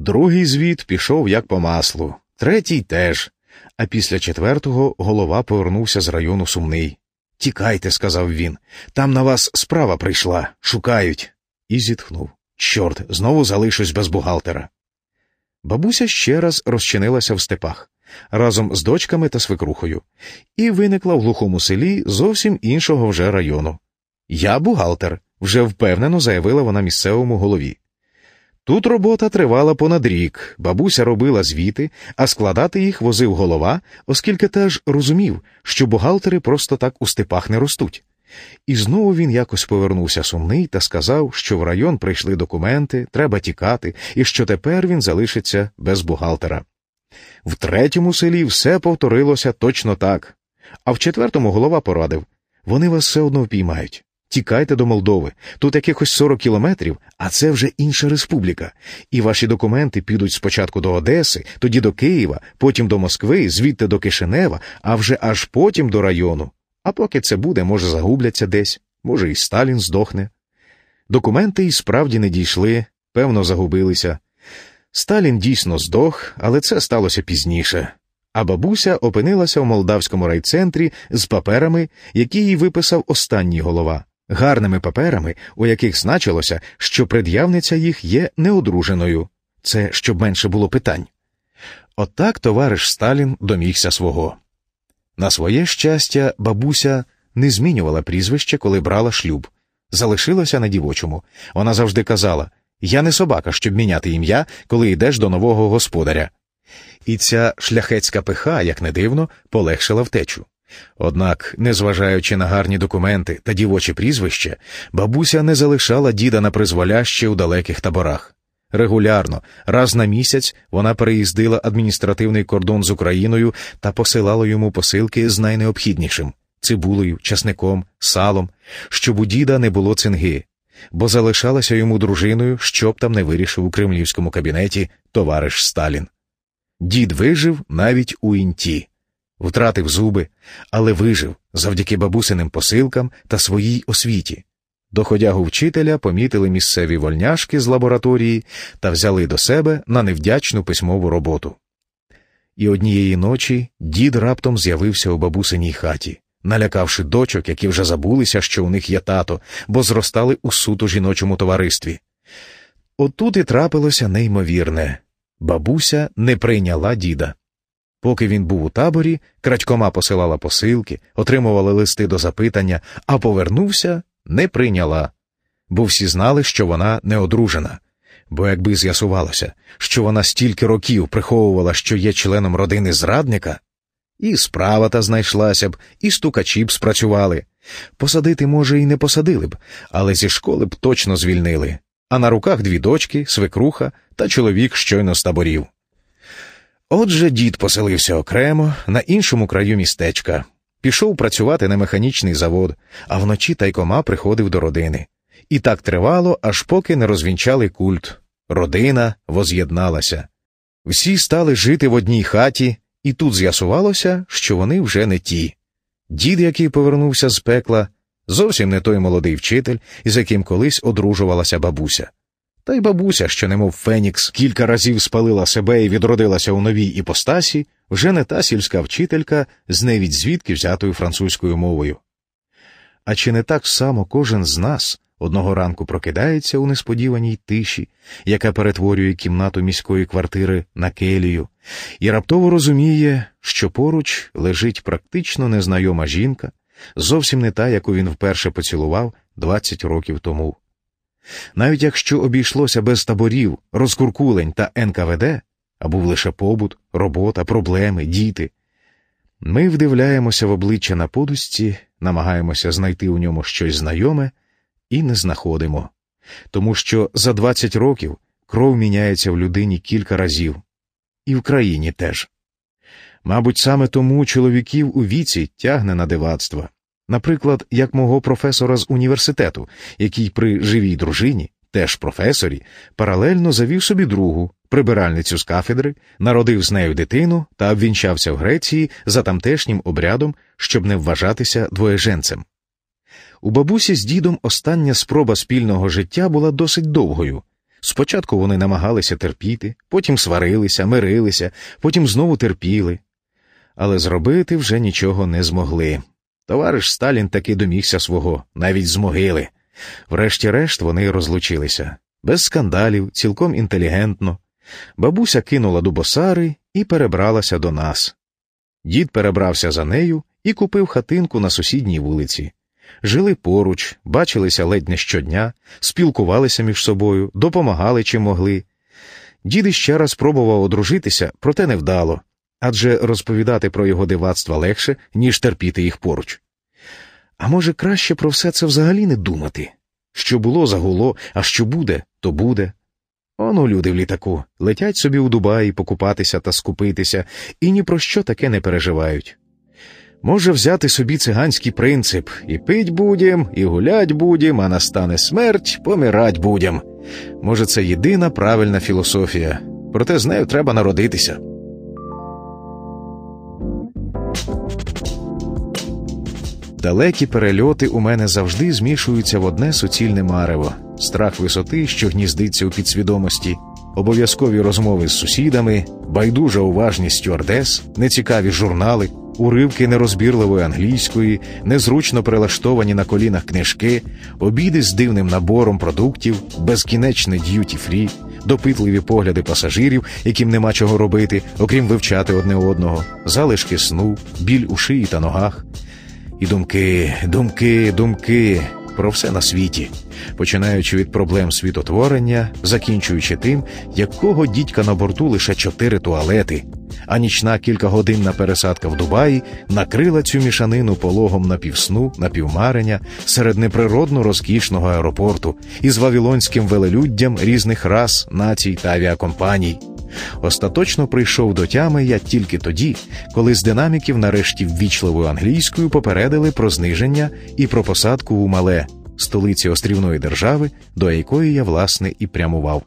Другий звіт пішов як по маслу, третій теж. А після четвертого голова повернувся з району сумний. Тікайте, сказав він. Там на вас справа прийшла, шукають. І зітхнув. Чорт, знову залишусь без бухгалтера. Бабуся ще раз розчинилася в степах разом з дочками та свекрухою, і виникла в глухому селі зовсім іншого вже району. Я бухгалтер, вже впевнено заявила вона місцевому голові. Тут робота тривала понад рік, бабуся робила звіти, а складати їх возив голова, оскільки теж розумів, що бухгалтери просто так у степах не ростуть. І знову він якось повернувся сумний та сказав, що в район прийшли документи, треба тікати, і що тепер він залишиться без бухгалтера. В третьому селі все повторилося точно так. А в четвертому голова порадив вони вас все одно впіймають. Тікайте до Молдови. Тут якихось 40 кілометрів, а це вже інша республіка. І ваші документи підуть спочатку до Одеси, тоді до Києва, потім до Москви, звідти до Кишинева, а вже аж потім до району. А поки це буде, може, загубляться десь, може, і Сталін здохне. Документи і справді не дійшли, певно, загубилися. Сталін дійсно здох, але це сталося пізніше. А бабуся опинилася в молдавському райцентрі з паперами, які їй виписав останній голова, гарними паперами, у яких значилося, що пред'явниця їх є неодруженою. Це щоб менше було питань. Отак товариш Сталін домігся свого. На своє щастя, бабуся не змінювала прізвище, коли брала шлюб, залишилася на дівочому. Вона завжди казала Я не собака, щоб міняти ім'я, коли йдеш до нового господаря. І ця шляхетська пиха, як не дивно, полегшила втечу. Однак, незважаючи на гарні документи та дівочі прізвище, бабуся не залишала діда на призволяще у далеких таборах. Регулярно, раз на місяць, вона переїздила адміністративний кордон з Україною та посилала йому посилки з найнеобхіднішим цибулею, часником, салом, щоб у діда не було цинги, бо залишалася йому дружиною, щоб там не вирішив у кремлівському кабінеті товариш Сталін. Дід вижив навіть у інті, втратив зуби, але вижив завдяки бабусиним посилкам та своїй освіті. Доходягу вчителя помітили місцеві вольняшки з лабораторії та взяли до себе на невдячну письмову роботу. І однієї ночі дід раптом з'явився у бабусиній хаті, налякавши дочок, які вже забулися, що у них є тато, бо зростали у суто жіночому товаристві. Отут і трапилося неймовірне бабуся не прийняла діда. Поки він був у таборі, крадькома посилала посилки, отримувала листи до запитання, а повернувся не прийняла, бо всі знали, що вона не одружена. Бо якби з'ясувалося, що вона стільки років приховувала, що є членом родини зрадника, і справа та знайшлася б, і стукачі б спрацювали. Посадити, може, і не посадили б, але зі школи б точно звільнили. А на руках дві дочки, свекруха та чоловік щойно з таборів. Отже, дід поселився окремо на іншому краю містечка, пішов працювати на механічний завод, а вночі тайкома приходив до родини. І так тривало, аж поки не розвінчали культ. Родина воз'єдналася. Всі стали жити в одній хаті, і тут з'ясувалося, що вони вже не ті. Дід, який повернувся з пекла, зовсім не той молодий вчитель, із яким колись одружувалася бабуся. Та й бабуся, що, немов Фенікс, кілька разів спалила себе і відродилася у новій іпостасі, вже не та сільська вчителька з невідь звідки взятою французькою мовою. А чи не так само кожен з нас одного ранку прокидається у несподіваній тиші, яка перетворює кімнату міської квартири на келію, і раптово розуміє, що поруч лежить практично незнайома жінка, зовсім не та, яку він вперше поцілував 20 років тому. Навіть якщо обійшлося без таборів, розкуркулень та НКВД, а був лише побут, робота, проблеми, діти. Ми вдивляємося в обличчя на подусті, намагаємося знайти у ньому щось знайоме і не знаходимо, тому що за 20 років кров міняється в людині кілька разів, і в країні теж. Мабуть, саме тому чоловіків у віці тягне на дивацтва. Наприклад, як мого професора з університету, який при живій дружині, теж професорі, паралельно завів собі другу, прибиральницю з кафедри, народив з нею дитину та обвінчався в Греції за тамтешнім обрядом, щоб не вважатися двоєженцем. У бабусі з дідом остання спроба спільного життя була досить довгою. Спочатку вони намагалися терпіти, потім сварилися, мирилися, потім знову терпіли. Але зробити вже нічого не змогли. Товариш Сталін таки домігся свого, навіть з могили. Врешті-решт вони розлучилися без скандалів, цілком інтелігентно. Бабуся кинула дубосари і перебралася до нас. Дід перебрався за нею і купив хатинку на сусідній вулиці. Жили поруч, бачилися ледь не щодня, спілкувалися між собою, допомагали чим могли. Дід іще раз пробував одружитися, проте невдало, адже розповідати про його дивацтва легше, ніж терпіти їх поруч. А може, краще про все це взагалі не думати? Що було, загуло, а що буде, то буде. Оно люди в літаку летять собі у Дубаї покупатися та скупитися, і ні про що таке не переживають. Може взяти собі циганський принцип і пить будем, і гулять будем, а настане смерть, помирать будем. Може, це єдина правильна філософія, проте з нею треба народитися. Далекі перельоти у мене завжди змішуються в одне суцільне марево, страх висоти, що гніздиться у підсвідомості, обов'язкові розмови з сусідами, байдужа уважність стюардес, нецікаві журнали, уривки нерозбірливої англійської, незручно прилаштовані на колінах книжки, обіди з дивним набором продуктів, безкінечне д'юті фрі, допитливі погляди пасажирів, яким нема чого робити, окрім вивчати одне одного, залишки сну, біль у шиї та ногах. І думки, думки, думки про все на світі, починаючи від проблем світотворення, закінчуючи тим, якого дідька на борту лише чотири туалети, а нічна кількагодинна пересадка в Дубаї накрила цю мішанину пологом напівсну, напівмарення серед неприродно розкішного аеропорту із вавілонським велелюддям різних рас, націй та авіакомпаній. Остаточно прийшов до тями я тільки тоді, коли з динаміків, нарешті ввічливою англійською, попередили про зниження і про посадку у мале столиці острівної держави, до якої я власне і прямував.